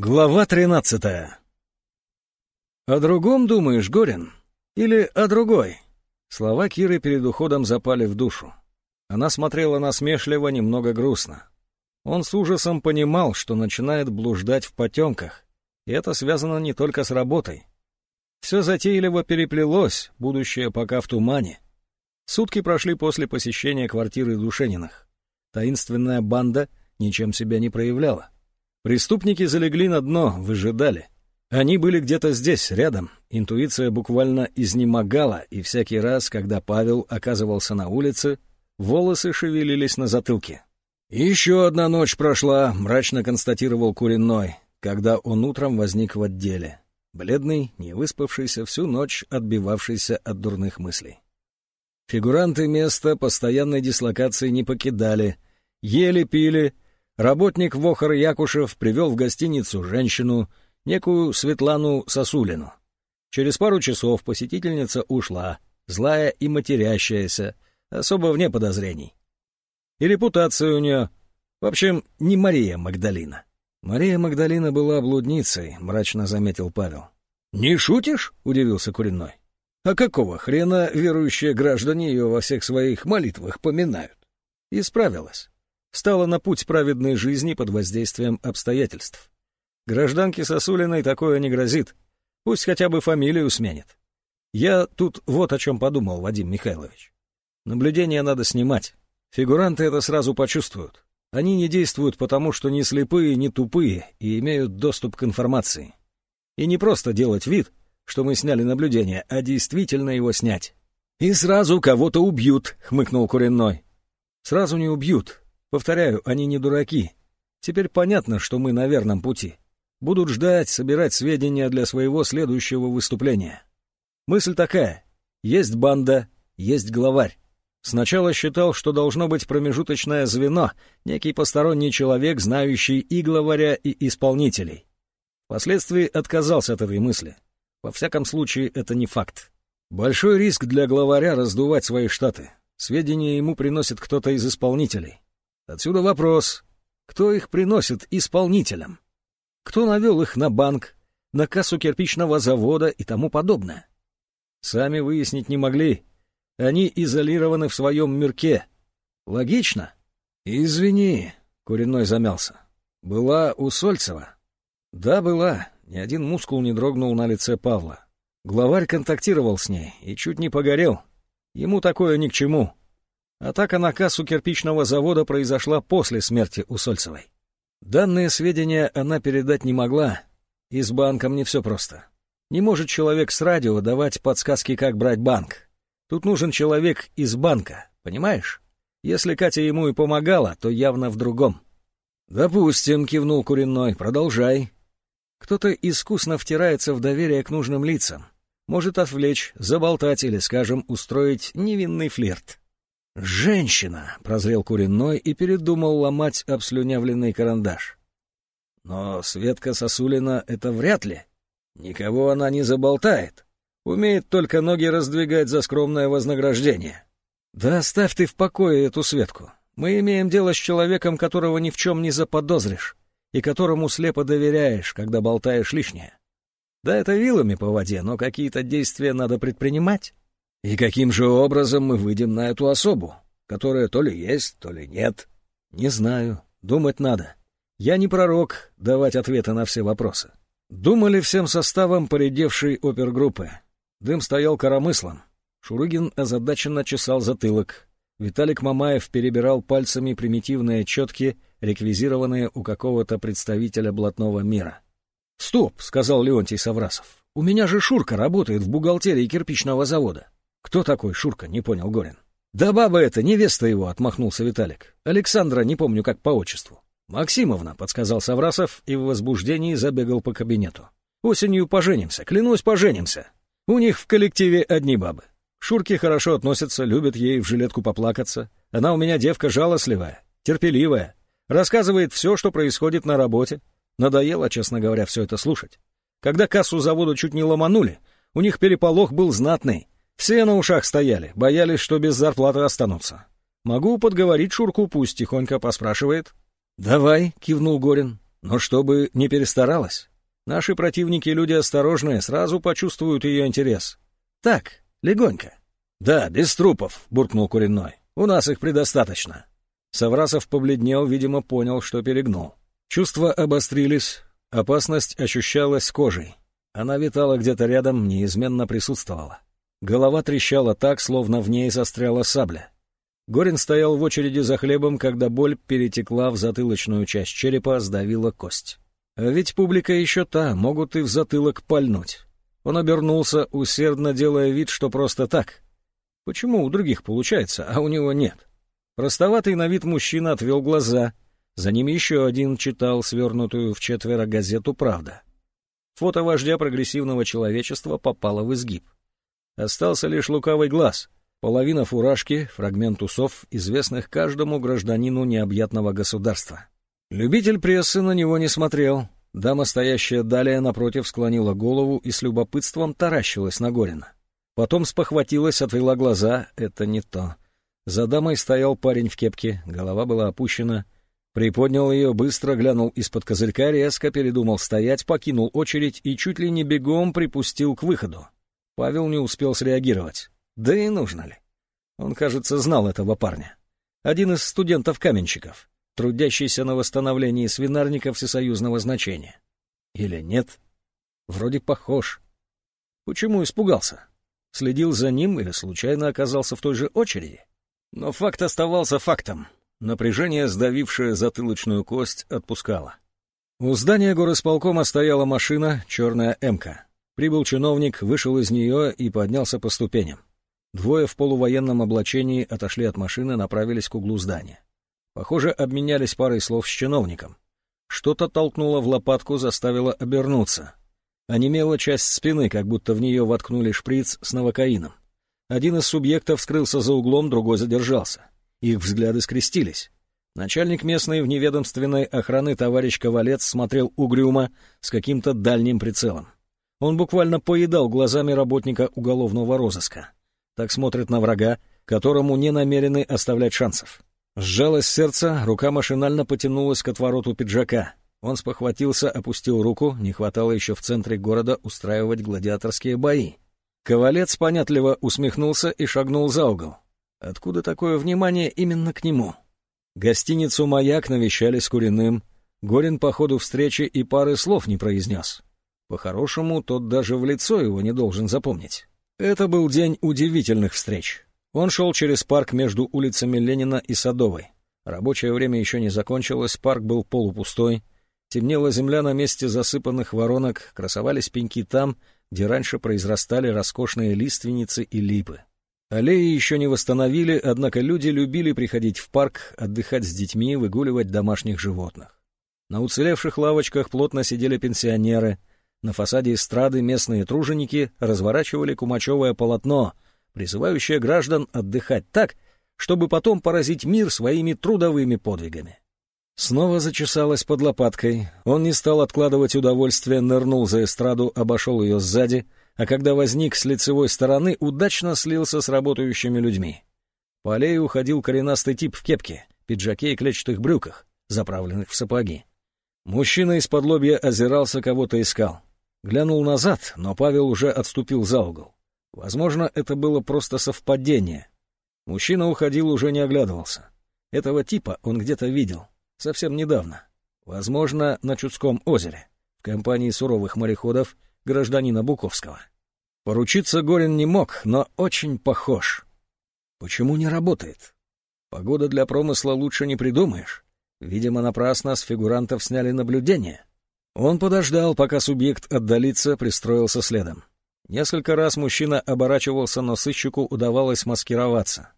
Глава тринадцатая. «О другом думаешь, Горин? Или о другой?» Слова Киры перед уходом запали в душу. Она смотрела насмешливо, немного грустно. Он с ужасом понимал, что начинает блуждать в потемках, и это связано не только с работой. Все затейливо переплелось, будущее пока в тумане. Сутки прошли после посещения квартиры Душениных. Таинственная банда ничем себя не проявляла. Преступники залегли на дно, выжидали. Они были где-то здесь, рядом. Интуиция буквально изнемогала, и всякий раз, когда Павел оказывался на улице, волосы шевелились на затылке. «Еще одна ночь прошла», — мрачно констатировал Куриной, когда он утром возник в отделе. Бледный, не выспавшийся всю ночь, отбивавшийся от дурных мыслей. Фигуранты места постоянной дислокации не покидали, ели, пили, Работник Вохор Якушев привел в гостиницу женщину, некую Светлану Сосулину. Через пару часов посетительница ушла, злая и матерящаяся, особо вне подозрений. И репутация у нее, в общем, не Мария Магдалина. Мария Магдалина была блудницей, мрачно заметил Павел. «Не шутишь?» — удивился Куриной. «А какого хрена верующие граждане ее во всех своих молитвах поминают?» Исправилась стала на путь праведной жизни под воздействием обстоятельств. Гражданке Сосулиной такое не грозит. Пусть хотя бы фамилию сменит. Я тут вот о чем подумал, Вадим Михайлович. Наблюдение надо снимать. Фигуранты это сразу почувствуют. Они не действуют потому, что не слепые, не тупые и имеют доступ к информации. И не просто делать вид, что мы сняли наблюдение, а действительно его снять. «И сразу кого-то убьют», — хмыкнул Куренной. «Сразу не убьют, Повторяю, они не дураки. Теперь понятно, что мы на верном пути. Будут ждать, собирать сведения для своего следующего выступления. Мысль такая. Есть банда, есть главарь. Сначала считал, что должно быть промежуточное звено, некий посторонний человек, знающий и главаря, и исполнителей. Впоследствии отказался от этой мысли. Во всяком случае, это не факт. Большой риск для главаря раздувать свои штаты. Сведения ему приносит кто-то из исполнителей. Отсюда вопрос, кто их приносит исполнителям? Кто навел их на банк, на кассу кирпичного завода и тому подобное? Сами выяснить не могли. Они изолированы в своем мирке. Логично? Извини, Куриной замялся. Была у Сольцева? Да, была. Ни один мускул не дрогнул на лице Павла. Главарь контактировал с ней и чуть не погорел. Ему такое ни к чему. Атака на кассу кирпичного завода произошла после смерти Усольцевой. Данные сведения она передать не могла, и с банком не все просто. Не может человек с радио давать подсказки, как брать банк. Тут нужен человек из банка, понимаешь? Если Катя ему и помогала, то явно в другом. «Допустим», — кивнул Куриной, — «продолжай». Кто-то искусно втирается в доверие к нужным лицам. Может отвлечь, заболтать или, скажем, устроить невинный флирт. «Женщина!» — прозрел Куриной и передумал ломать обслюнявленный карандаш. «Но Светка Сосулина — это вряд ли. Никого она не заболтает. Умеет только ноги раздвигать за скромное вознаграждение. Да оставь ты в покое эту Светку. Мы имеем дело с человеком, которого ни в чем не заподозришь и которому слепо доверяешь, когда болтаешь лишнее. Да это вилами по воде, но какие-то действия надо предпринимать». И каким же образом мы выйдем на эту особу, которая то ли есть, то ли нет? Не знаю, думать надо. Я не пророк давать ответы на все вопросы. Думали всем составом поредевшей опергруппы. Дым стоял коромыслом. Шурыгин озадаченно чесал затылок. Виталик Мамаев перебирал пальцами примитивные четки, реквизированные у какого-то представителя блатного мира. «Стоп!» — сказал Леонтий Саврасов. «У меня же Шурка работает в бухгалтерии кирпичного завода. «Кто такой Шурка?» — не понял Горин. «Да баба это, невеста его», — отмахнулся Виталик. «Александра, не помню как по отчеству». «Максимовна», — подсказал Саврасов и в возбуждении забегал по кабинету. «Осенью поженимся, клянусь, поженимся. У них в коллективе одни бабы. Шурки хорошо относятся, любят ей в жилетку поплакаться. Она у меня девка жалостливая, терпеливая. Рассказывает все, что происходит на работе. Надоело, честно говоря, все это слушать. Когда кассу завода чуть не ломанули, у них переполох был знатный. Все на ушах стояли, боялись, что без зарплаты останутся. Могу подговорить Шурку, пусть тихонько поспрашивает. «Давай», — кивнул Горин. но чтобы не перестаралась. Наши противники люди осторожные, сразу почувствуют ее интерес. Так, легонько. «Да, без трупов», — буркнул Куриной. «У нас их предостаточно». Саврасов побледнел, видимо, понял, что перегнул. Чувства обострились, опасность ощущалась кожей. Она витала где-то рядом, неизменно присутствовала. Голова трещала так, словно в ней застряла сабля. Горин стоял в очереди за хлебом, когда боль перетекла в затылочную часть черепа, сдавила кость. А ведь публика еще та, могут и в затылок пальнуть. Он обернулся, усердно делая вид, что просто так. Почему у других получается, а у него нет? Простоватый на вид мужчина отвел глаза. За ним еще один читал свернутую в четверо газету «Правда». Фото вождя прогрессивного человечества попало в изгиб. Остался лишь лукавый глаз, половина фуражки, фрагмент усов, известных каждому гражданину необъятного государства. Любитель прессы на него не смотрел. Дама, стоящая далее напротив, склонила голову и с любопытством таращилась на Горина. Потом спохватилась, отвела глаза. Это не то. За дамой стоял парень в кепке, голова была опущена. Приподнял ее, быстро глянул из-под козырька, резко передумал стоять, покинул очередь и чуть ли не бегом припустил к выходу. Павел не успел среагировать. Да и нужно ли? Он, кажется, знал этого парня. Один из студентов-каменщиков трудящийся на восстановлении свинарника всесоюзного значения. Или нет? Вроде похож. Почему испугался? Следил за ним или случайно оказался в той же очереди? Но факт оставался фактом. Напряжение, сдавившее затылочную кость, отпускало. У здания горосполкома стояла машина, черная «Эмка». Прибыл чиновник, вышел из нее и поднялся по ступеням. Двое в полувоенном облачении отошли от машины, направились к углу здания. Похоже, обменялись парой слов с чиновником. Что-то толкнуло в лопатку, заставило обернуться. Онемела часть спины, как будто в нее воткнули шприц с новокаином. Один из субъектов скрылся за углом, другой задержался. Их взгляды скрестились. Начальник местной вневедомственной охраны товарищ Ковалец смотрел угрюмо с каким-то дальним прицелом. Он буквально поедал глазами работника уголовного розыска. Так смотрят на врага, которому не намерены оставлять шансов. Сжалось сердце, рука машинально потянулась к отвороту пиджака. Он спохватился, опустил руку, не хватало еще в центре города устраивать гладиаторские бои. Ковалец понятливо усмехнулся и шагнул за угол. Откуда такое внимание именно к нему? Гостиницу «Маяк» навещали с Куриным. Горин по ходу встречи и пары слов не произнес. По-хорошему, тот даже в лицо его не должен запомнить. Это был день удивительных встреч. Он шел через парк между улицами Ленина и Садовой. Рабочее время еще не закончилось, парк был полупустой. Темнела земля на месте засыпанных воронок, красовались пеньки там, где раньше произрастали роскошные лиственницы и липы. Аллеи еще не восстановили, однако люди любили приходить в парк, отдыхать с детьми, выгуливать домашних животных. На уцелевших лавочках плотно сидели пенсионеры. На фасаде эстрады местные труженики разворачивали кумачевое полотно — призывающая граждан отдыхать так, чтобы потом поразить мир своими трудовыми подвигами. Снова зачесалась под лопаткой. Он не стал откладывать удовольствие, нырнул за эстраду, обошел ее сзади, а когда возник с лицевой стороны, удачно слился с работающими людьми. По аллее уходил коренастый тип в кепке, пиджаке и клетчатых брюках, заправленных в сапоги. Мужчина из-под озирался, кого-то искал. Глянул назад, но Павел уже отступил за угол. Возможно, это было просто совпадение. Мужчина уходил, уже не оглядывался. Этого типа он где-то видел. Совсем недавно. Возможно, на Чудском озере. В компании суровых мореходов гражданина Буковского. Поручиться Горин не мог, но очень похож. Почему не работает? Погода для промысла лучше не придумаешь. Видимо, напрасно с фигурантов сняли наблюдение. Он подождал, пока субъект отдалится, пристроился следом. Несколько раз мужчина оборачивался, но сыщику удавалось маскироваться.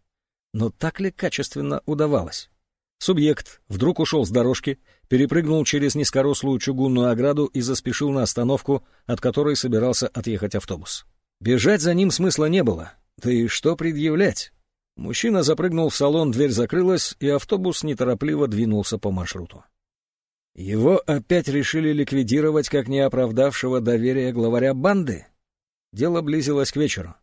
Но так ли качественно удавалось? Субъект вдруг ушел с дорожки, перепрыгнул через низкорослую чугунную ограду и заспешил на остановку, от которой собирался отъехать автобус. Бежать за ним смысла не было. Да и что предъявлять? Мужчина запрыгнул в салон, дверь закрылась, и автобус неторопливо двинулся по маршруту. Его опять решили ликвидировать как неоправдавшего доверия главаря банды? Дело близилось к вечеру.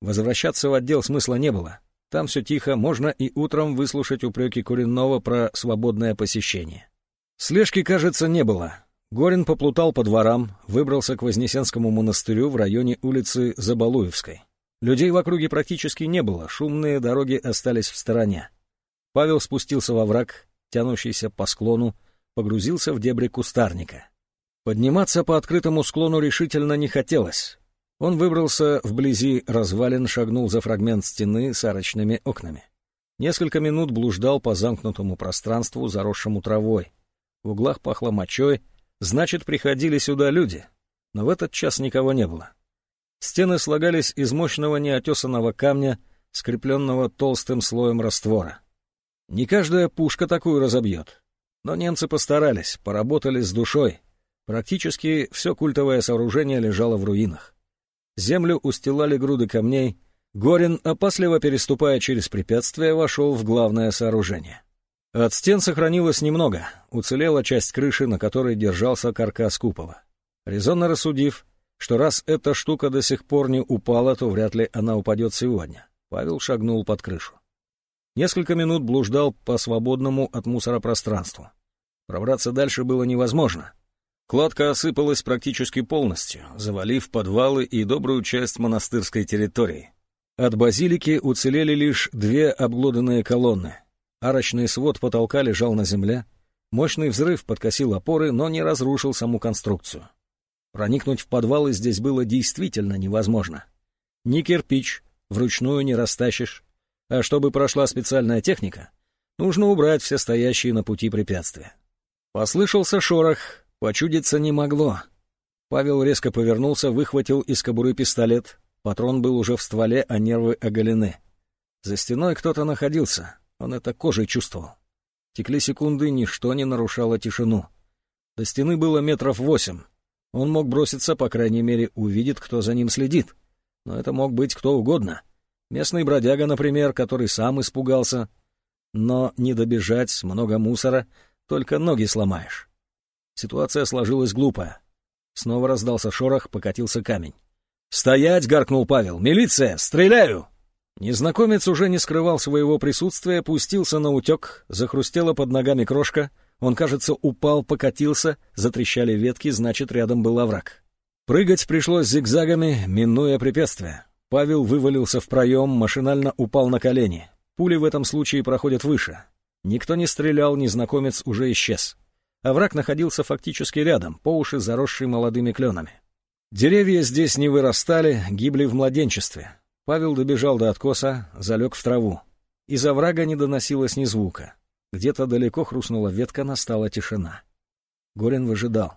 Возвращаться в отдел смысла не было. Там все тихо, можно и утром выслушать упреки Куренного про свободное посещение. Слежки, кажется, не было. Горин поплутал по дворам, выбрался к Вознесенскому монастырю в районе улицы Забалуевской. Людей в округе практически не было, шумные дороги остались в стороне. Павел спустился во враг, тянущийся по склону, погрузился в дебри кустарника. Подниматься по открытому склону решительно не хотелось. Он выбрался вблизи развалин, шагнул за фрагмент стены с арочными окнами. Несколько минут блуждал по замкнутому пространству, заросшему травой. В углах пахло мочой, значит, приходили сюда люди. Но в этот час никого не было. Стены слагались из мощного неотесанного камня, скрепленного толстым слоем раствора. Не каждая пушка такую разобьет. Но немцы постарались, поработали с душой. Практически все культовое сооружение лежало в руинах. Землю устилали груды камней. Горин, опасливо переступая через препятствия, вошел в главное сооружение. От стен сохранилось немного. Уцелела часть крыши, на которой держался каркас купола. Резонно рассудив, что раз эта штука до сих пор не упала, то вряд ли она упадет сегодня, Павел шагнул под крышу. Несколько минут блуждал по свободному от мусора пространству. Пробраться дальше было невозможно. Кладка осыпалась практически полностью, завалив подвалы и добрую часть монастырской территории. От базилики уцелели лишь две обглоданные колонны. Арочный свод потолка лежал на земле. Мощный взрыв подкосил опоры, но не разрушил саму конструкцию. Проникнуть в подвалы здесь было действительно невозможно. Ни кирпич вручную не растащишь, а чтобы прошла специальная техника, нужно убрать все стоящие на пути препятствия. Послышался шорох, почудиться не могло. Павел резко повернулся, выхватил из кобуры пистолет. Патрон был уже в стволе, а нервы оголены. За стеной кто-то находился, он это кожей чувствовал. Текли секунды, ничто не нарушало тишину. До стены было метров восемь. Он мог броситься, по крайней мере, увидит, кто за ним следит. Но это мог быть кто угодно — Местный бродяга, например, который сам испугался. Но не добежать, много мусора, только ноги сломаешь. Ситуация сложилась глупая. Снова раздался шорох, покатился камень. «Стоять!» — гаркнул Павел. «Милиция! Стреляю!» Незнакомец уже не скрывал своего присутствия, пустился на утек, захрустела под ногами крошка. Он, кажется, упал, покатился, затрещали ветки, значит, рядом был овраг. Прыгать пришлось зигзагами, минуя препятствия. Павел вывалился в проем, машинально упал на колени. Пули в этом случае проходят выше. Никто не стрелял, незнакомец уже исчез. А враг находился фактически рядом, по уши заросший молодыми кленами. Деревья здесь не вырастали, гибли в младенчестве. Павел добежал до откоса, залег в траву. Из оврага не доносилось ни звука. Где-то далеко хрустнула ветка, настала тишина. Горин выжидал.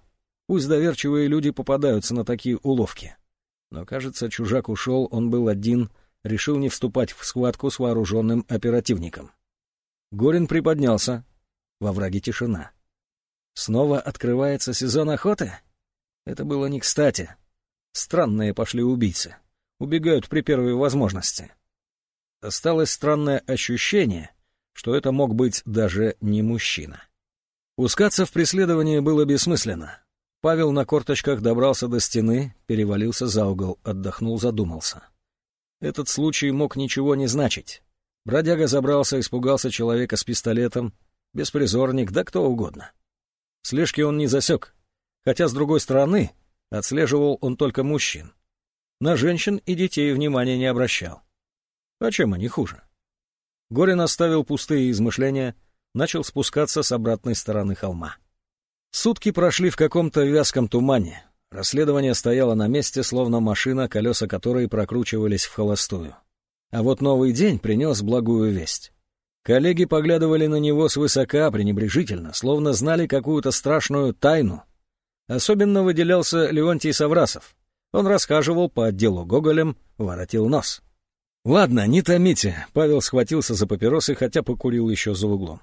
Пусть доверчивые люди попадаются на такие уловки. Но, кажется, чужак ушел, он был один, решил не вступать в схватку с вооруженным оперативником. Горин приподнялся. Во враге тишина. Снова открывается сезон охоты? Это было не кстати. Странные пошли убийцы. Убегают при первой возможности. Осталось странное ощущение, что это мог быть даже не мужчина. Пускаться в преследование было бессмысленно. Павел на корточках добрался до стены, перевалился за угол, отдохнул, задумался. Этот случай мог ничего не значить. Бродяга забрался, испугался человека с пистолетом, беспризорник, да кто угодно. Слежки он не засек, хотя, с другой стороны, отслеживал он только мужчин. На женщин и детей внимания не обращал. А чем они хуже? Горин оставил пустые измышления, начал спускаться с обратной стороны холма. Сутки прошли в каком-то вязком тумане. Расследование стояло на месте, словно машина, колеса которой прокручивались в холостую. А вот новый день принес благую весть. Коллеги поглядывали на него свысока, пренебрежительно, словно знали какую-то страшную тайну. Особенно выделялся Леонтий Саврасов. Он рассказывал по отделу Гоголем, воротил нос. «Ладно, не томите», — Павел схватился за папиросы, хотя покурил еще за углом.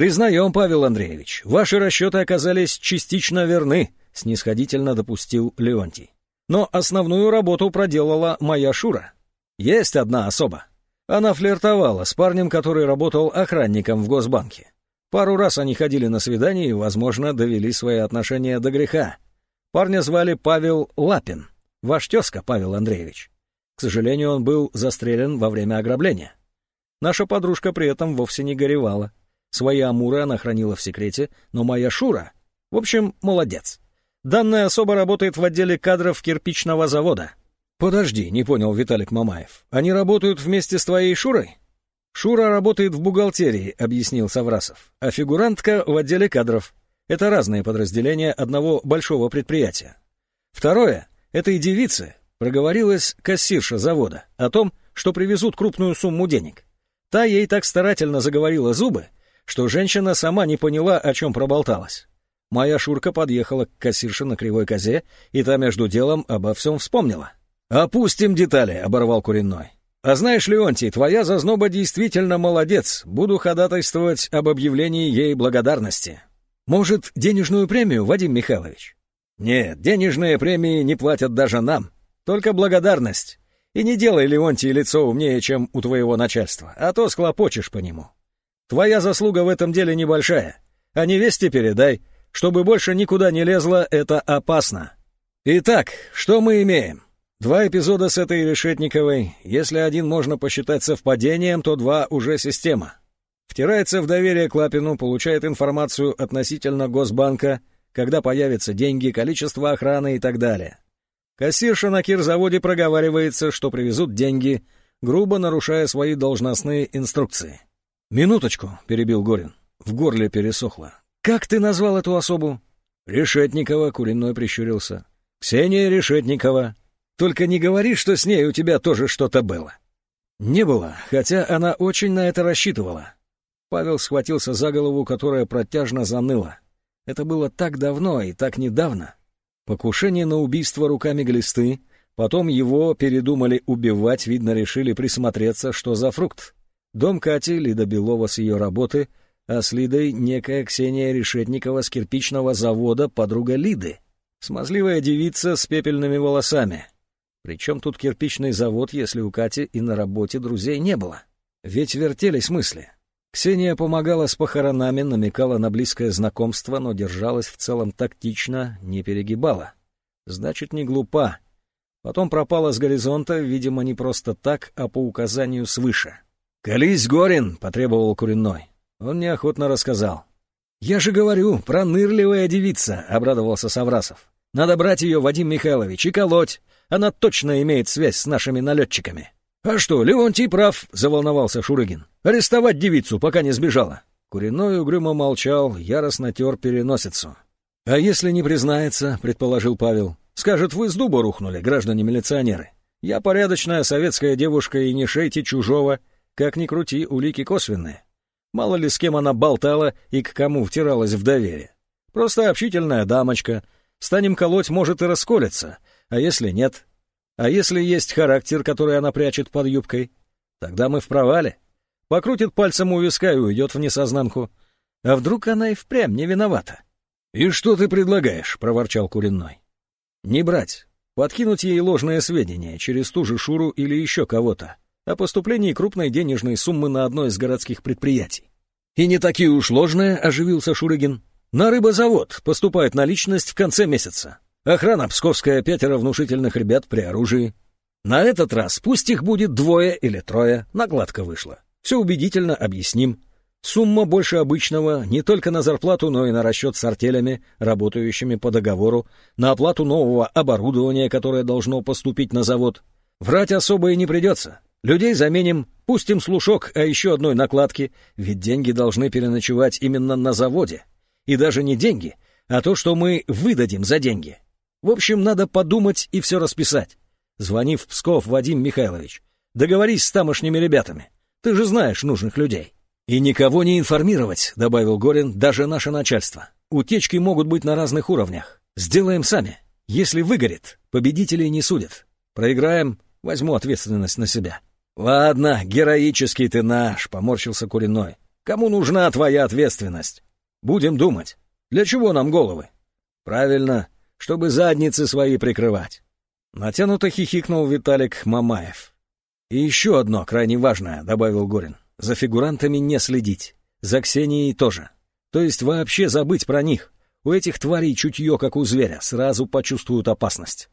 «Признаем, Павел Андреевич, ваши расчеты оказались частично верны», — снисходительно допустил Леонтий. «Но основную работу проделала моя Шура. Есть одна особа. Она флиртовала с парнем, который работал охранником в Госбанке. Пару раз они ходили на свидание и, возможно, довели свои отношения до греха. Парня звали Павел Лапин, ваш тезка Павел Андреевич. К сожалению, он был застрелен во время ограбления. Наша подружка при этом вовсе не горевала. Свои амуры она хранила в секрете, но моя Шура... В общем, молодец. Данная особа работает в отделе кадров кирпичного завода. Подожди, не понял Виталик Мамаев. Они работают вместе с твоей Шурой? Шура работает в бухгалтерии, объяснил Саврасов, а фигурантка в отделе кадров. Это разные подразделения одного большого предприятия. Второе, этой девице проговорилась кассирша завода о том, что привезут крупную сумму денег. Та ей так старательно заговорила зубы, что женщина сама не поняла, о чем проболталась. Моя Шурка подъехала к кассирше на кривой козе, и та между делом обо всем вспомнила. «Опустим детали», — оборвал Куренной. «А знаешь, Леонтий, твоя зазноба действительно молодец. Буду ходатайствовать об объявлении ей благодарности. Может, денежную премию, Вадим Михайлович?» «Нет, денежные премии не платят даже нам. Только благодарность. И не делай, Леонтий, лицо умнее, чем у твоего начальства, а то склопочешь по нему. Твоя заслуга в этом деле небольшая. А невесте передай, чтобы больше никуда не лезла, это опасно. Итак, что мы имеем? Два эпизода с этой Решетниковой. Если один можно посчитать совпадением, то два уже система. Втирается в доверие к Лапину, получает информацию относительно Госбанка, когда появятся деньги, количество охраны и так далее. Кассирша на кирзаводе проговаривается, что привезут деньги, грубо нарушая свои должностные инструкции. «Минуточку», — перебил Горин. В горле пересохло. «Как ты назвал эту особу?» «Решетникова», — Куриной прищурился. «Ксения Решетникова. Только не говори, что с ней у тебя тоже что-то было». «Не было, хотя она очень на это рассчитывала». Павел схватился за голову, которая протяжно заныла. Это было так давно и так недавно. Покушение на убийство руками глисты, потом его передумали убивать, видно, решили присмотреться, что за фрукт. Дом Кати, Лида Белова с ее работы, а с Лидой некая Ксения Решетникова с кирпичного завода, подруга Лиды. Смазливая девица с пепельными волосами. Причем тут кирпичный завод, если у Кати и на работе друзей не было? Ведь вертелись мысли. Ксения помогала с похоронами, намекала на близкое знакомство, но держалась в целом тактично, не перегибала. Значит, не глупа. Потом пропала с горизонта, видимо, не просто так, а по указанию свыше. «Колись, Горин!» — потребовал Куриной. Он неохотно рассказал. «Я же говорю, пронырливая девица!» — обрадовался Саврасов. «Надо брать ее, Вадим Михайлович, и колоть. Она точно имеет связь с нашими налетчиками». «А что, Леонтий прав», — заволновался Шурыгин. «Арестовать девицу, пока не сбежала». Куриной угрюмо молчал, яростно тер переносицу. «А если не признается», — предположил Павел, — «скажет, вы с дуба рухнули, граждане-милиционеры. Я порядочная советская девушка и не шейте чужого. Как ни крути, улики косвенные. Мало ли с кем она болтала и к кому втиралась в доверие. Просто общительная дамочка. Станем колоть, может и расколется. А если нет, а если есть характер, который она прячет под юбкой, тогда мы в провале. Покрутит пальцем у виска и уйдет в несознанку. А вдруг она и впрямь не виновата? — И что ты предлагаешь? — проворчал Куриной. — Не брать. Подкинуть ей ложные сведения через ту же Шуру или еще кого-то о поступлении крупной денежной суммы на одно из городских предприятий. — И не такие уж ложные, — оживился Шурыгин. — На рыбозавод поступает наличность в конце месяца. Охрана псковская, пятеро внушительных ребят при оружии. На этот раз пусть их будет двое или трое, накладка вышла. Все убедительно объясним. Сумма больше обычного не только на зарплату, но и на расчет с артелями, работающими по договору, на оплату нового оборудования, которое должно поступить на завод. Врать особо и не придется. Людей заменим, пустим слушок о еще одной накладке, ведь деньги должны переночевать именно на заводе. И даже не деньги, а то, что мы выдадим за деньги. В общем, надо подумать и все расписать. Звони в Псков, Вадим Михайлович. Договорись с тамошними ребятами. Ты же знаешь нужных людей. И никого не информировать, добавил Горин, даже наше начальство. Утечки могут быть на разных уровнях. Сделаем сами. Если выгорит, победителей не судят. Проиграем, возьму ответственность на себя. Ладно, героический ты наш, поморщился Куриной. Кому нужна твоя ответственность? Будем думать. Для чего нам головы? Правильно, чтобы задницы свои прикрывать. Натянуто хихикнул Виталик Мамаев. «И еще одно крайне важное», — добавил Горин. «За фигурантами не следить. За Ксенией тоже. То есть вообще забыть про них. У этих тварей чутье, как у зверя, сразу почувствуют опасность.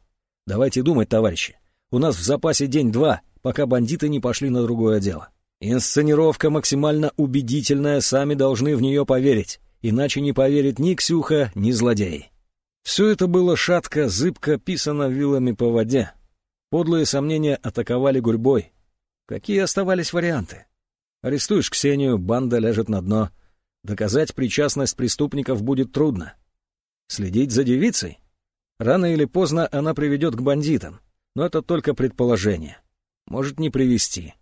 Давайте думать, товарищи. У нас в запасе день-два, пока бандиты не пошли на другое дело. Инсценировка максимально убедительная, сами должны в нее поверить, иначе не поверит ни Ксюха, ни злодей. Все это было шатко, зыбко, писано вилами по воде. Подлые сомнения атаковали гурьбой. Какие оставались варианты? Арестуешь Ксению, банда ляжет на дно. Доказать причастность преступников будет трудно. Следить за девицей? Рано или поздно она приведет к бандитам, но это только предположение. Может не привести.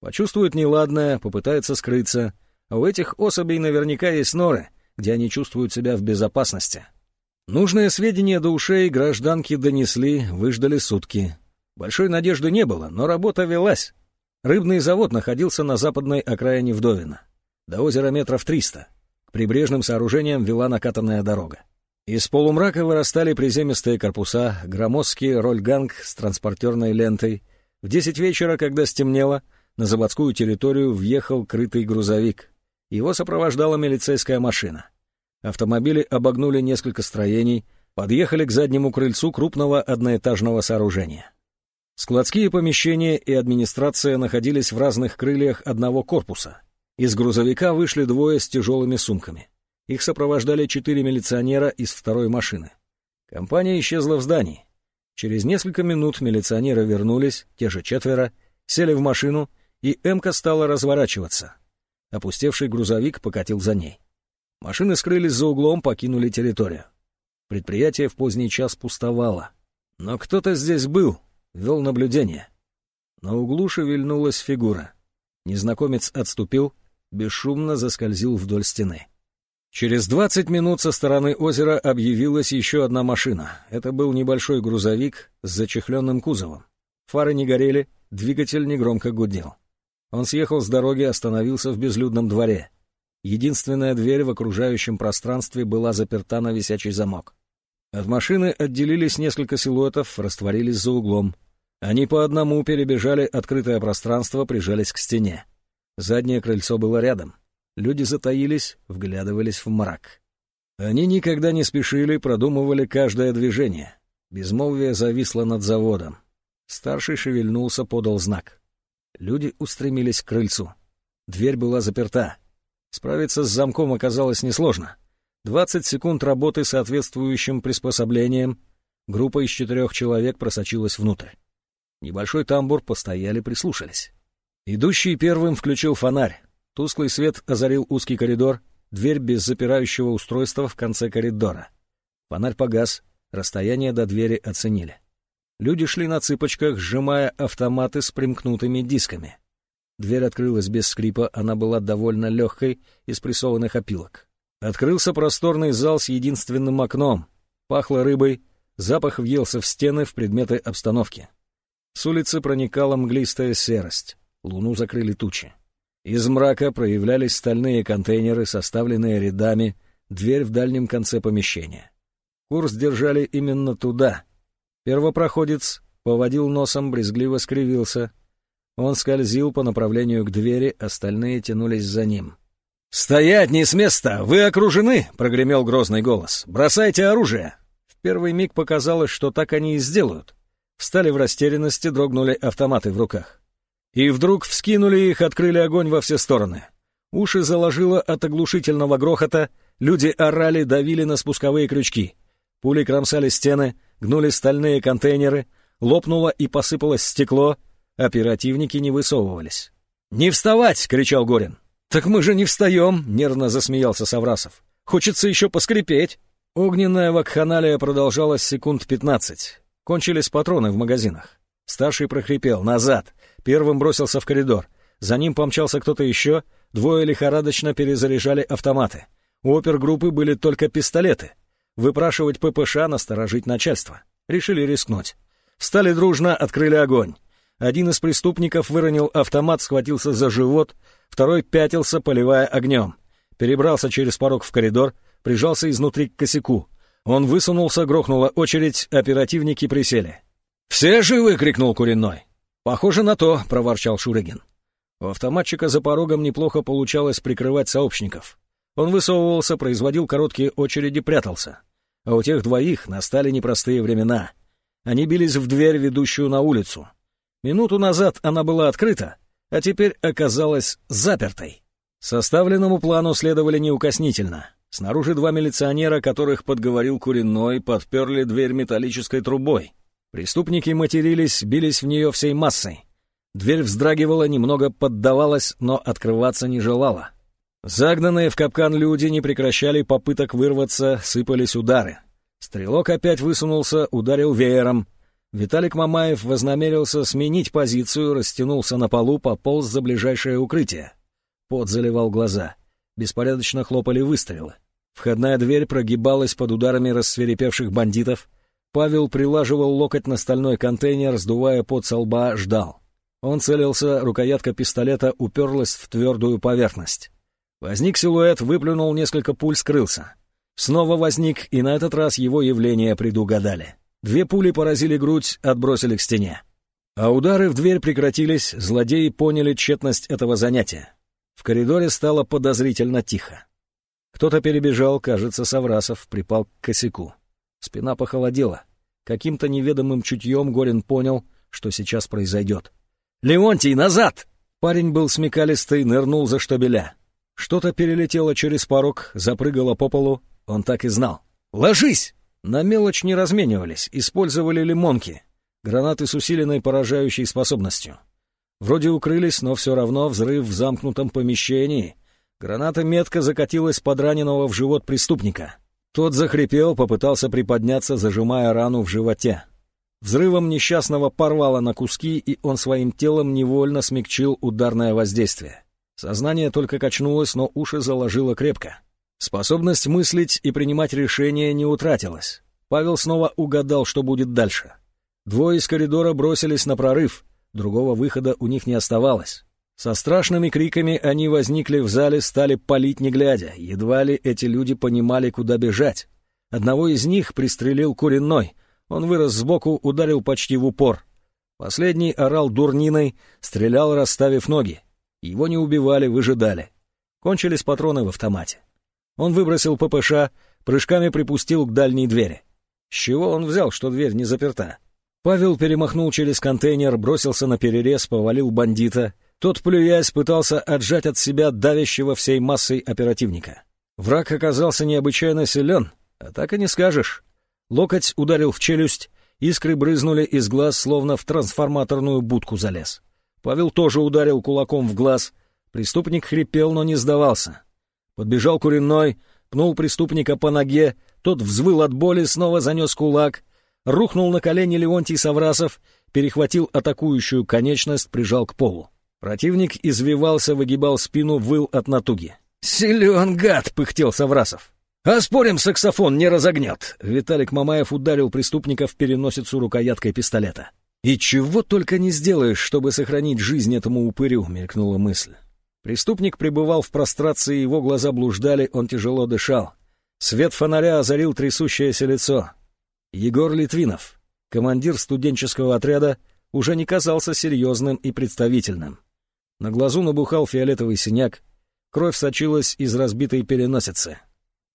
Почувствует неладное, попытается скрыться, у этих особей наверняка есть норы, где они чувствуют себя в безопасности. Нужные сведения до ушей гражданки донесли, выждали сутки. Большой надежды не было, но работа велась. Рыбный завод находился на западной окраине Вдовина. До озера метров триста. К прибрежным сооружениям вела накатанная дорога. Из полумрака вырастали приземистые корпуса, громоздкий рольганг с транспортерной лентой. В десять вечера, когда стемнело, на заводскую территорию въехал крытый грузовик. Его сопровождала милицейская машина. Автомобили обогнули несколько строений, подъехали к заднему крыльцу крупного одноэтажного сооружения. Складские помещения и администрация находились в разных крыльях одного корпуса. Из грузовика вышли двое с тяжелыми сумками. Их сопровождали четыре милиционера из второй машины. Компания исчезла в здании. Через несколько минут милиционеры вернулись, те же четверо, сели в машину, и «Эмка» стала разворачиваться. Опустевший грузовик покатил за ней. Машины скрылись за углом, покинули территорию. Предприятие в поздний час пустовало. Но кто-то здесь был, вел наблюдение. На углу шевельнулась фигура. Незнакомец отступил, бесшумно заскользил вдоль стены. Через 20 минут со стороны озера объявилась еще одна машина. Это был небольшой грузовик с зачехленным кузовом. Фары не горели, двигатель негромко гудел. Он съехал с дороги, остановился в безлюдном дворе. Единственная дверь в окружающем пространстве была заперта на висячий замок. От машины отделились несколько силуэтов, растворились за углом. Они по одному перебежали открытое пространство, прижались к стене. Заднее крыльцо было рядом. Люди затаились, вглядывались в мрак. Они никогда не спешили, продумывали каждое движение. Безмолвие зависло над заводом. Старший шевельнулся, подал знак. Люди устремились к крыльцу. Дверь была заперта. Справиться с замком оказалось несложно. Двадцать секунд работы соответствующим приспособлением. Группа из четырех человек просочилась внутрь. Небольшой тамбур постояли, прислушались. Идущий первым включил фонарь. Тусклый свет озарил узкий коридор, дверь без запирающего устройства в конце коридора. Фонарь погас, расстояние до двери оценили. Люди шли на цыпочках, сжимая автоматы с примкнутыми дисками. Дверь открылась без скрипа, она была довольно легкой, из прессованных опилок. Открылся просторный зал с единственным окном. Пахло рыбой, запах въелся в стены, в предметы обстановки. С улицы проникала мглистая серость. Луну закрыли тучи. Из мрака проявлялись стальные контейнеры, составленные рядами, дверь в дальнем конце помещения. Курс держали именно туда. Первопроходец поводил носом, брезгливо скривился. Он скользил по направлению к двери, остальные тянулись за ним. «Стоять не с места! Вы окружены!» — прогремел грозный голос. «Бросайте оружие!» В первый миг показалось, что так они и сделают. Встали в растерянности, дрогнули автоматы в руках. И вдруг вскинули их, открыли огонь во все стороны. Уши заложило от оглушительного грохота, люди орали, давили на спусковые крючки. Пули кромсали стены, гнули стальные контейнеры, лопнуло и посыпалось стекло, оперативники не высовывались. «Не вставать!» — кричал Горин. «Так мы же не встаем!» — нервно засмеялся Саврасов. «Хочется еще поскрипеть!» Огненная вакханалия продолжалась секунд пятнадцать. Кончились патроны в магазинах. Старший прохрипел «Назад!» Первым бросился в коридор. За ним помчался кто-то еще, двое лихорадочно перезаряжали автоматы. У опергруппы были только пистолеты. Выпрашивать ППШ, насторожить начальство. Решили рискнуть. Встали дружно, открыли огонь. Один из преступников выронил автомат, схватился за живот, второй пятился, поливая огнем. Перебрался через порог в коридор, прижался изнутри к косяку. Он высунулся, грохнула очередь, оперативники присели. «Все живы!» — крикнул Куриной. «Похоже на то», — проворчал Шурыгин. У автоматчика за порогом неплохо получалось прикрывать сообщников. Он высовывался, производил короткие очереди, прятался. А у тех двоих настали непростые времена. Они бились в дверь, ведущую на улицу. Минуту назад она была открыта, а теперь оказалась запертой. Составленному плану следовали неукоснительно. Снаружи два милиционера, которых подговорил Куриной, подперли дверь металлической трубой. Преступники матерились, бились в нее всей массой. Дверь вздрагивала, немного поддавалась, но открываться не желала. Загнанные в капкан люди не прекращали попыток вырваться, сыпались удары. Стрелок опять высунулся, ударил веером. Виталик Мамаев вознамерился сменить позицию, растянулся на полу, пополз за ближайшее укрытие. Пот заливал глаза. Беспорядочно хлопали выстрелы. Входная дверь прогибалась под ударами рассверепевших бандитов. Павел прилаживал локоть на стальной контейнер, сдувая пот со лба, ждал. Он целился, рукоятка пистолета уперлась в твердую поверхность. Возник силуэт, выплюнул несколько пуль, скрылся. Снова возник, и на этот раз его явление предугадали. Две пули поразили грудь, отбросили к стене. А удары в дверь прекратились, злодеи поняли тщетность этого занятия. В коридоре стало подозрительно тихо. Кто-то перебежал, кажется, Саврасов, припал к косяку. Спина похолодела. Каким-то неведомым чутьем Горин понял, что сейчас произойдет. «Леонтий, назад!» Парень был смекалистый, нырнул за штабеля. Что-то перелетело через порог, запрыгало по полу. Он так и знал. «Ложись!» На мелочь не разменивались, использовали лимонки. Гранаты с усиленной поражающей способностью. Вроде укрылись, но все равно взрыв в замкнутом помещении. Граната метко закатилась под раненого в живот преступника. Тот захрипел, попытался приподняться, зажимая рану в животе. Взрывом несчастного порвало на куски, и он своим телом невольно смягчил ударное воздействие. Сознание только качнулось, но уши заложило крепко. Способность мыслить и принимать решения не утратилась. Павел снова угадал, что будет дальше. Двое из коридора бросились на прорыв, другого выхода у них не оставалось. Со страшными криками они возникли в зале, стали палить не глядя. Едва ли эти люди понимали, куда бежать. Одного из них пристрелил Куриной — он вырос сбоку, ударил почти в упор. Последний орал дурниной, стрелял, расставив ноги. Его не убивали, выжидали. Кончились патроны в автомате. Он выбросил ППШ, прыжками припустил к дальней двери. С чего он взял, что дверь не заперта? Павел перемахнул через контейнер, бросился на перерез, повалил бандита. Тот, плюясь, пытался отжать от себя давящего всей массой оперативника. Враг оказался необычайно силен, а так и не скажешь. Локоть ударил в челюсть, искры брызнули из глаз, словно в трансформаторную будку залез. Павел тоже ударил кулаком в глаз. Преступник хрипел, но не сдавался. Подбежал Куриной, пнул преступника по ноге, тот взвыл от боли, снова занес кулак, рухнул на колени Леонтий Саврасов, перехватил атакующую конечность, прижал к полу. Противник извивался, выгибал спину, выл от натуги. «Силен гад!» — пыхтел Саврасов. «А спорим, саксофон не разогнет!» Виталик Мамаев ударил преступника в переносицу рукояткой пистолета. «И чего только не сделаешь, чтобы сохранить жизнь этому упырю», — мелькнула мысль. Преступник пребывал в прострации, его глаза блуждали, он тяжело дышал. Свет фонаря озарил трясущееся лицо. Егор Литвинов, командир студенческого отряда, уже не казался серьезным и представительным. На глазу набухал фиолетовый синяк, кровь сочилась из разбитой переносицы.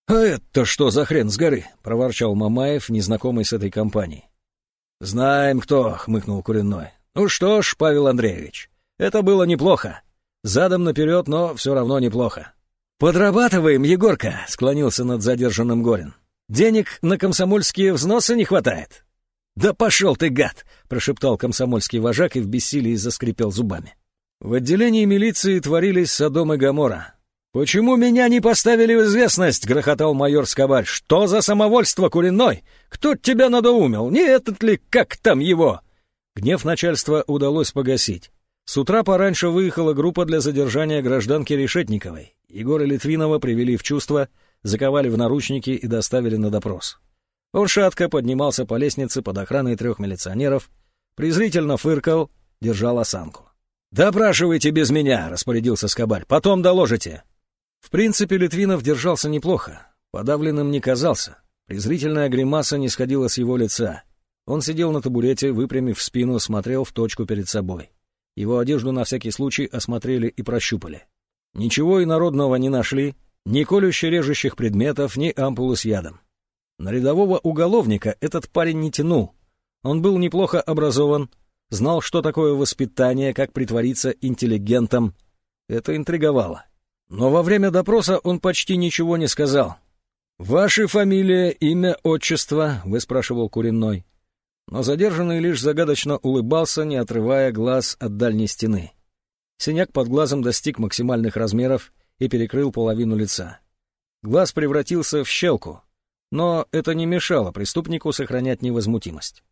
«А это что за хрен с горы?» — проворчал Мамаев, незнакомый с этой компанией. «Знаем кто», — хмыкнул Куриной. «Ну что ж, Павел Андреевич, это было неплохо. Задом наперед, но все равно неплохо». «Подрабатываем, Егорка», — склонился над задержанным Горин. «Денег на комсомольские взносы не хватает». «Да пошел ты, гад!» — прошептал комсомольский вожак и в бессилии заскрипел зубами. В отделении милиции творились Содом и Гомора. «Почему меня не поставили в известность?» — грохотал майор Скобарь. «Что за самовольство куриной? Кто тебя надоумил? Не этот ли, как там его?» Гнев начальства удалось погасить. С утра пораньше выехала группа для задержания гражданки Решетниковой. Егора Литвинова привели в чувство, заковали в наручники и доставили на допрос. Он шатко поднимался по лестнице под охраной трех милиционеров, презрительно фыркал, держал осанку. «Допрашивайте без меня», — распорядился Скобарь. «Потом доложите». В принципе, Литвинов держался неплохо, подавленным не казался. Презрительная гримаса не сходила с его лица. Он сидел на табурете, выпрямив спину, смотрел в точку перед собой. Его одежду на всякий случай осмотрели и прощупали. Ничего инородного не нашли, ни колюще-режущих предметов, ни ампулы с ядом. На рядового уголовника этот парень не тянул. Он был неплохо образован, знал, что такое воспитание, как притвориться интеллигентом. Это интриговало. Но во время допроса он почти ничего не сказал. «Ваша фамилия, имя, отчество?» — выспрашивал Куриной. Но задержанный лишь загадочно улыбался, не отрывая глаз от дальней стены. Синяк под глазом достиг максимальных размеров и перекрыл половину лица. Глаз превратился в щелку, но это не мешало преступнику сохранять невозмутимость.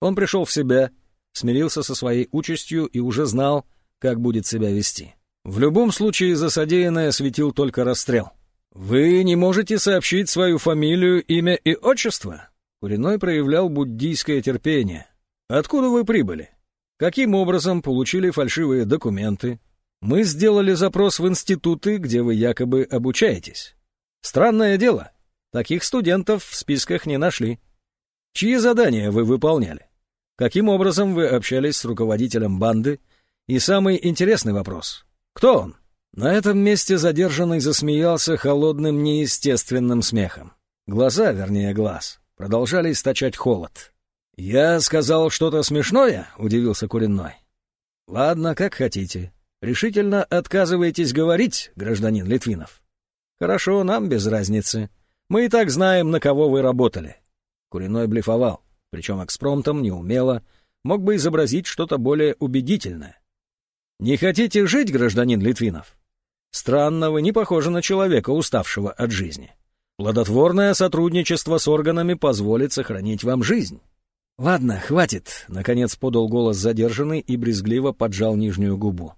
Он пришел в себя, смирился со своей участью и уже знал, как будет себя вести. В любом случае за содеянное светил только расстрел. «Вы не можете сообщить свою фамилию, имя и отчество?» Куриной проявлял буддийское терпение. «Откуда вы прибыли? Каким образом получили фальшивые документы? Мы сделали запрос в институты, где вы якобы обучаетесь. Странное дело, таких студентов в списках не нашли. Чьи задания вы выполняли? Каким образом вы общались с руководителем банды? И самый интересный вопрос кто он? На этом месте задержанный засмеялся холодным неестественным смехом. Глаза, вернее глаз, продолжали источать холод. «Я сказал что-то смешное?» — удивился Куриной. «Ладно, как хотите. Решительно отказываетесь говорить, гражданин Литвинов?» «Хорошо, нам без разницы. Мы и так знаем, на кого вы работали». Куриной блефовал, причем экспромтом, неумело, мог бы изобразить что-то более убедительное. Не хотите жить, гражданин Литвинов? Странно, вы не похожи на человека, уставшего от жизни. Плодотворное сотрудничество с органами позволит сохранить вам жизнь. Ладно, хватит, наконец подал голос задержанный и брезгливо поджал нижнюю губу.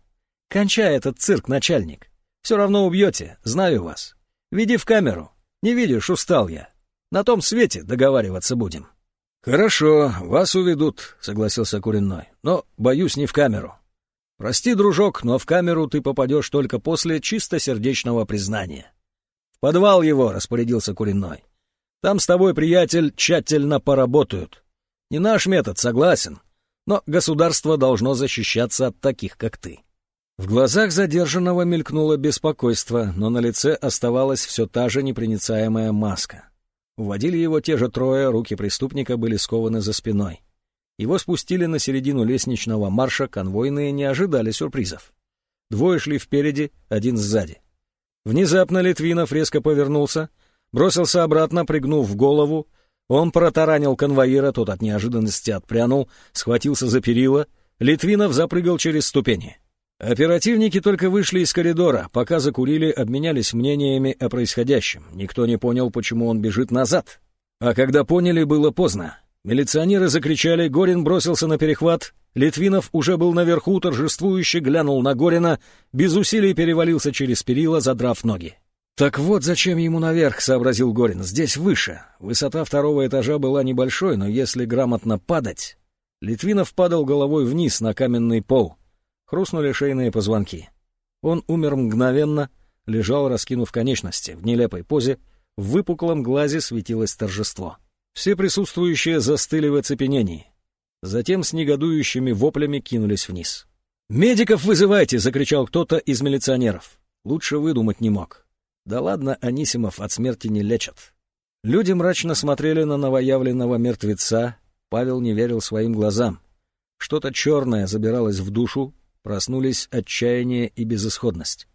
Кончай этот цирк, начальник. Все равно убьете, знаю вас. Веди в камеру. Не видишь, устал я. На том свете договариваться будем. Хорошо, вас уведут, согласился Куриной. Но, боюсь, не в камеру. Прости, дружок, но в камеру ты попадешь только после чистосердечного признания. В подвал его, — распорядился Куриной. Там с тобой, приятель, тщательно поработают. Не наш метод, согласен, но государство должно защищаться от таких, как ты. В глазах задержанного мелькнуло беспокойство, но на лице оставалась все та же непроницаемая маска. Уводили его те же трое, руки преступника были скованы за спиной. Его спустили на середину лестничного марша, конвойные не ожидали сюрпризов. Двое шли впереди, один сзади. Внезапно Литвинов резко повернулся, бросился обратно, пригнув голову. Он протаранил конвоира, тот от неожиданности отпрянул, схватился за перила. Литвинов запрыгал через ступени. Оперативники только вышли из коридора, пока закурили, обменялись мнениями о происходящем. Никто не понял, почему он бежит назад. А когда поняли, было поздно. Милиционеры закричали, Горин бросился на перехват. Литвинов уже был наверху, торжествующе глянул на Горина, без усилий перевалился через перила, задрав ноги. «Так вот зачем ему наверх», — сообразил Горин, — «здесь выше. Высота второго этажа была небольшой, но если грамотно падать...» Литвинов падал головой вниз на каменный пол. Хрустнули шейные позвонки. Он умер мгновенно, лежал, раскинув конечности, в нелепой позе, в выпуклом глазе светилось торжество. Все присутствующие застыли в оцепенении. Затем с негодующими воплями кинулись вниз. «Медиков вызывайте!» — закричал кто-то из милиционеров. Лучше выдумать не мог. Да ладно, Анисимов от смерти не лечат. Люди мрачно смотрели на новоявленного мертвеца. Павел не верил своим глазам. Что-то черное забиралось в душу, проснулись отчаяние и безысходность.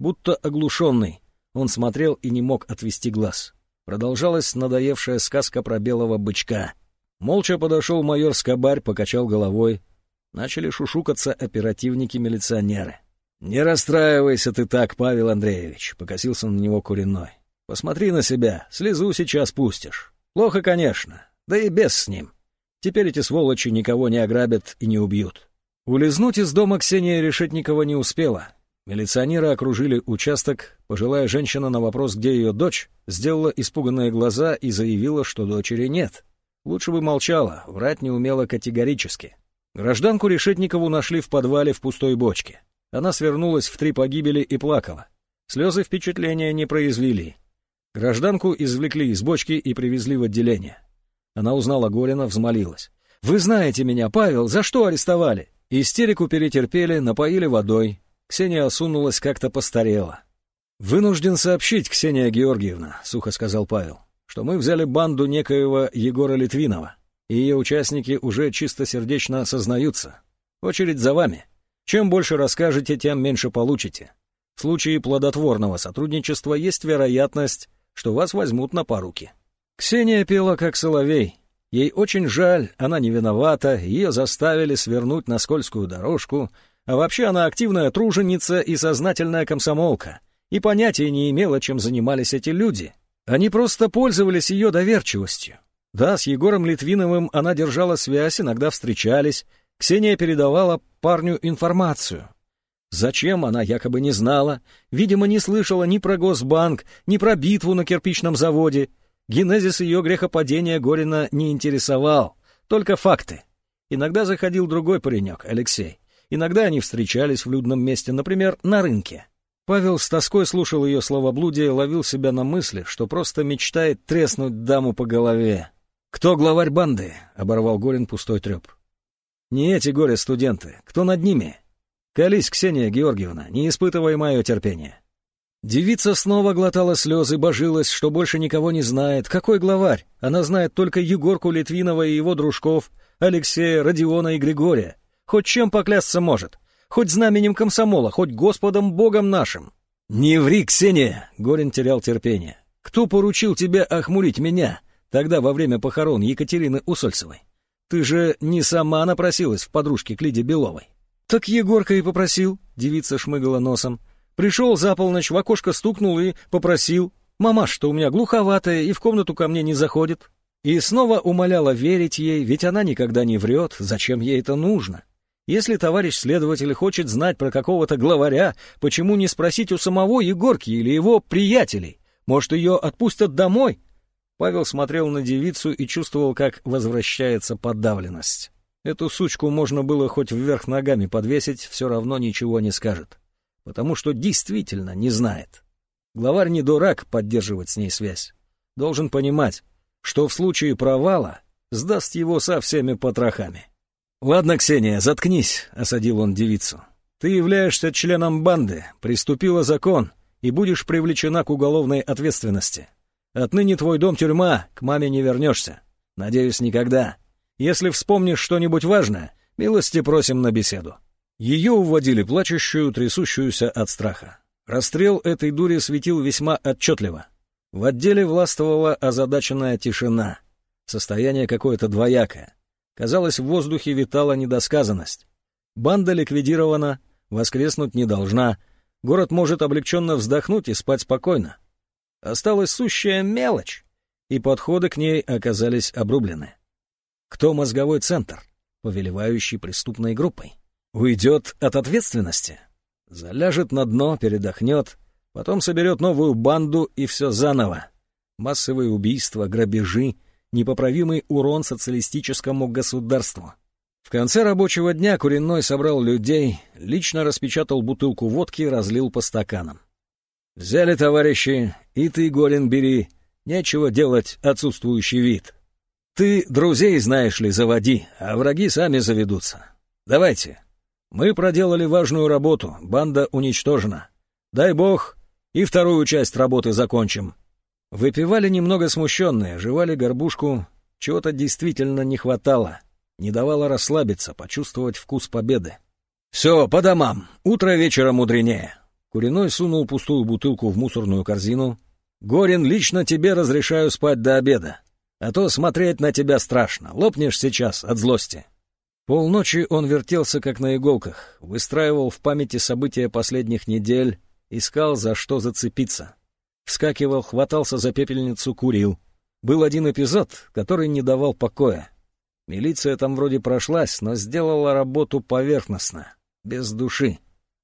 Будто оглушенный, он смотрел и не мог отвести глаз. Продолжалась надоевшая сказка про белого бычка. Молча подошел майор Скобарь, покачал головой. Начали шушукаться оперативники-милиционеры. «Не расстраивайся ты так, Павел Андреевич», — покосился на него Куриной. «Посмотри на себя, слезу сейчас пустишь. Плохо, конечно, да и без с ним. Теперь эти сволочи никого не ограбят и не убьют». Улизнуть из дома Ксения Решетникова не успела. Милиционеры окружили участок. Пожилая женщина на вопрос, где ее дочь, сделала испуганные глаза и заявила, что дочери нет. Лучше бы молчала, врать не умела категорически. Гражданку Решетникову нашли в подвале в пустой бочке. Она свернулась в три погибели и плакала. Слезы впечатления не произвели. Гражданку извлекли из бочки и привезли в отделение. Она узнала Горина, взмолилась. «Вы знаете меня, Павел, за что арестовали?» Истерику перетерпели, напоили водой, Ксения осунулась, как-то постарела. «Вынужден сообщить, Ксения Георгиевна», — сухо сказал Павел, «что мы взяли банду некоего Егора Литвинова, и ее участники уже чистосердечно сознаются. Очередь за вами. Чем больше расскажете, тем меньше получите. В случае плодотворного сотрудничества есть вероятность, что вас возьмут на поруки. Ксения пела как соловей. Ей очень жаль, она не виновата, ее заставили свернуть на скользкую дорожку, а вообще она активная труженица и сознательная комсомолка, и понятия не имела, чем занимались эти люди. Они просто пользовались ее доверчивостью. Да, с Егором Литвиновым она держала связь, иногда встречались. Ксения передавала парню информацию. Зачем, она якобы не знала. Видимо, не слышала ни про Госбанк, ни про битву на кирпичном заводе — Генезис ее грехопадения Горина не интересовал, только факты. Иногда заходил другой паренек, Алексей. Иногда они встречались в людном месте, например, на рынке. Павел с тоской слушал ее словоблудие и ловил себя на мысли, что просто мечтает треснуть даму по голове. «Кто главарь банды?» — оборвал Горин пустой треп. «Не эти горе-студенты. Кто над ними?» «Колись, Ксения Георгиевна, не испытывай мое терпение. Девица снова глотала слезы, божилась, что больше никого не знает. Какой главарь? Она знает только Егорку Литвинова и его дружков, Алексея, Родиона и Григория. Хоть чем поклясться может. Хоть знаменем комсомола, хоть Господом Богом нашим. «Не ври, Ксения!» — Горин терял терпение. «Кто поручил тебе охмурить меня, тогда во время похорон Екатерины Усольцевой? Ты же не сама напросилась в подружке к Лиде Беловой». «Так Егорка и попросил», — девица шмыгала носом. Пришел за полночь, в окошко стукнул и попросил. «Мамаш, что у меня глуховатая и в комнату ко мне не заходит». И снова умоляла верить ей, ведь она никогда не врет, зачем ей это нужно. Если товарищ следователь хочет знать про какого-то главаря, почему не спросить у самого Егорки или его приятелей? Может, ее отпустят домой? Павел смотрел на девицу и чувствовал, как возвращается подавленность. Эту сучку можно было хоть вверх ногами подвесить, все равно ничего не скажет потому что действительно не знает. Главарь не дурак поддерживать с ней связь. Должен понимать, что в случае провала сдаст его со всеми потрохами. «Ладно, Ксения, заткнись», — осадил он девицу. «Ты являешься членом банды, приступила закон и будешь привлечена к уголовной ответственности. Отныне твой дом — тюрьма, к маме не вернешься. Надеюсь, никогда. Если вспомнишь что-нибудь важное, милости просим на беседу». Ее уводили плачущую, трясущуюся от страха. Расстрел этой дури светил весьма отчетливо. В отделе властвовала озадаченная тишина. Состояние какое-то двоякое. Казалось, в воздухе витала недосказанность. Банда ликвидирована, воскреснуть не должна. Город может облегченно вздохнуть и спать спокойно. Осталась сущая мелочь, и подходы к ней оказались обрублены. Кто мозговой центр, повелевающий преступной группой? Уйдет от ответственности. Заляжет на дно, передохнет, потом соберет новую банду и все заново. Массовые убийства, грабежи, непоправимый урон социалистическому государству. В конце рабочего дня Куриной собрал людей, лично распечатал бутылку водки и разлил по стаканам. «Взяли, товарищи, и ты, Горин, бери. Нечего делать отсутствующий вид. Ты друзей, знаешь ли, заводи, а враги сами заведутся. Давайте, мы проделали важную работу, банда уничтожена. Дай бог, и вторую часть работы закончим. Выпивали немного смущенные, жевали горбушку, чего-то действительно не хватало, не давало расслабиться, почувствовать вкус победы. «Все, по домам, утро вечера мудренее». Куриной сунул пустую бутылку в мусорную корзину. «Горин, лично тебе разрешаю спать до обеда, а то смотреть на тебя страшно, лопнешь сейчас от злости». Полночи он вертелся как на иголках, выстраивал в памяти события последних недель, искал за что зацепиться. Вскакивал, хватался за пепельницу, курил. Был один эпизод, который не давал покоя. Милиция там вроде прошлась, но сделала работу поверхностно, без души.